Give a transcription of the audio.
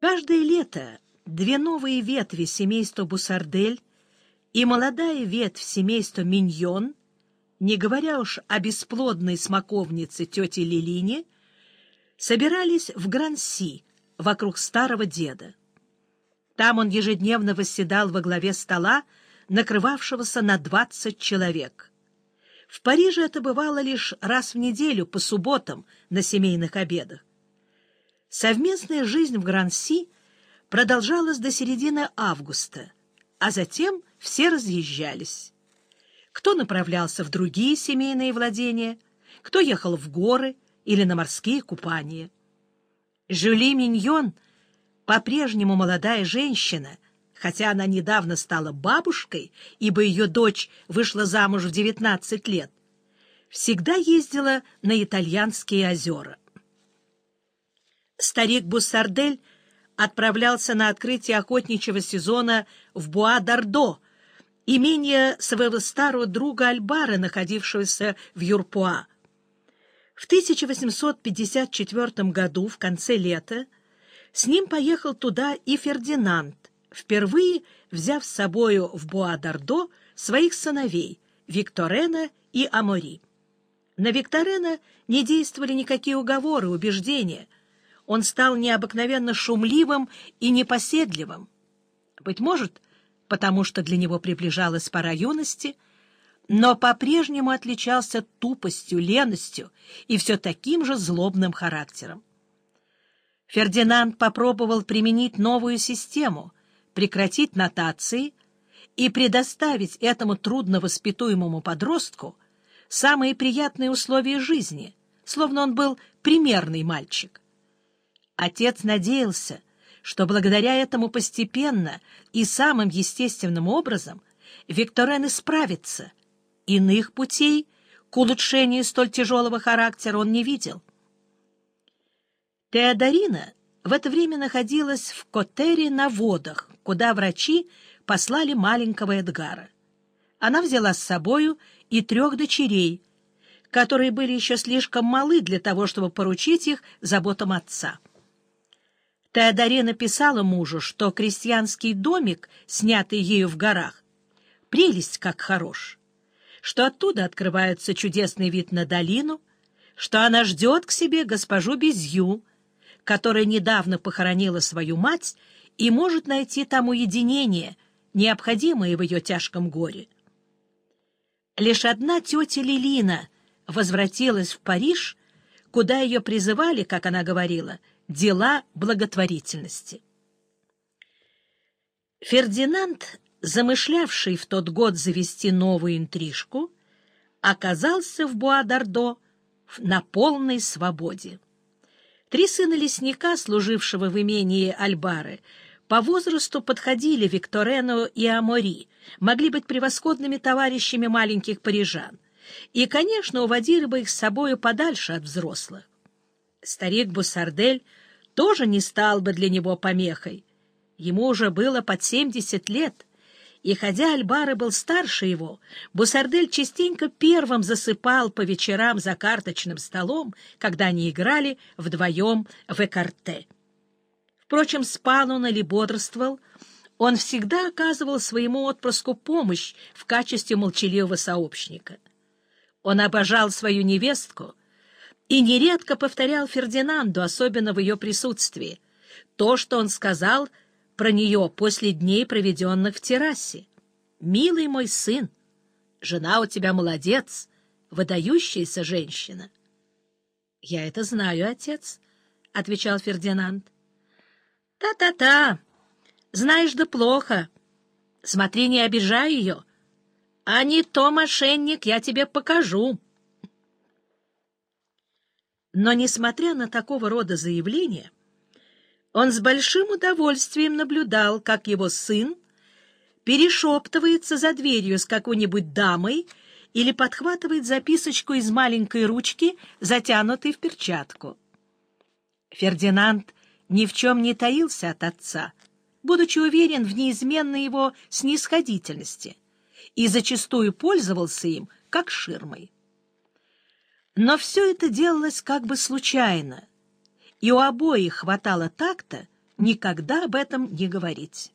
Каждое лето две новые ветви семейства Бусардель и молодая ветвь семейства Миньон, не говоря уж о бесплодной смоковнице тете Лилине, собирались в Гранси вокруг старого деда. Там он ежедневно восседал во главе стола, накрывавшегося на двадцать человек. В Париже это бывало лишь раз в неделю по субботам на семейных обедах. Совместная жизнь в Гранси продолжалась до середины августа, а затем все разъезжались. Кто направлялся в другие семейные владения, кто ехал в горы или на морские купания. Жюли Миньон, по-прежнему молодая женщина, хотя она недавно стала бабушкой, ибо ее дочь вышла замуж в 19 лет, всегда ездила на итальянские озера старик Буссардель отправлялся на открытие охотничьего сезона в Буа-Дардо, имение своего старого друга Альбара, находившегося в Юрпуа. В 1854 году, в конце лета, с ним поехал туда и Фердинанд, впервые взяв с собою в Буа-Дардо своих сыновей Викторена и Амори. На Викторена не действовали никакие уговоры, убеждения — он стал необыкновенно шумливым и непоседливым. Быть может, потому что для него приближалась пора юности, но по-прежнему отличался тупостью, леностью и все таким же злобным характером. Фердинанд попробовал применить новую систему, прекратить нотации и предоставить этому трудновоспитуемому подростку самые приятные условия жизни, словно он был примерный мальчик. Отец надеялся, что благодаря этому постепенно и самым естественным образом Викторен исправится. Иных путей к улучшению столь тяжелого характера он не видел. Теодорина в это время находилась в Котере на водах, куда врачи послали маленького Эдгара. Она взяла с собою и трех дочерей, которые были еще слишком малы для того, чтобы поручить их заботам отца. Теодоре написала мужу, что крестьянский домик, снятый ею в горах, прелесть как хорош, что оттуда открывается чудесный вид на долину, что она ждет к себе госпожу Безью, которая недавно похоронила свою мать и может найти там уединение, необходимое в ее тяжком горе. Лишь одна тетя Лилина возвратилась в Париж, куда ее призывали, как она говорила, — дела благотворительности. Фердинанд, замышлявший в тот год завести новую интрижку, оказался в Буа-Дардо на полной свободе. Три сына лесника, служившего в имении Альбары, по возрасту подходили Викторену и Амори, могли быть превосходными товарищами маленьких парижан, и, конечно, уводили бы их с собою подальше от взрослых. Старик Бусардель тоже не стал бы для него помехой. Ему уже было под семьдесят лет, и хотя Альбары был старше его, Бусардель частенько первым засыпал по вечерам за карточным столом, когда они играли вдвоем в экарте. Впрочем, спал он или бодрствовал, он всегда оказывал своему отпрыску помощь в качестве молчаливого сообщника. Он обожал свою невестку и нередко повторял Фердинанду, особенно в ее присутствии, то, что он сказал про нее после дней, проведенных в террасе. «Милый мой сын, жена у тебя молодец, выдающаяся женщина». «Я это знаю, отец», — отвечал Фердинанд. «Та-та-та, знаешь да плохо. Смотри, не обижай ее. А не то, мошенник, я тебе покажу». Но, несмотря на такого рода заявления, он с большим удовольствием наблюдал, как его сын перешептывается за дверью с какой-нибудь дамой или подхватывает записочку из маленькой ручки, затянутой в перчатку. Фердинанд ни в чем не таился от отца, будучи уверен в неизменной его снисходительности, и зачастую пользовался им как ширмой. Но все это делалось как бы случайно, и у обоих хватало так-то, никогда об этом не говорить.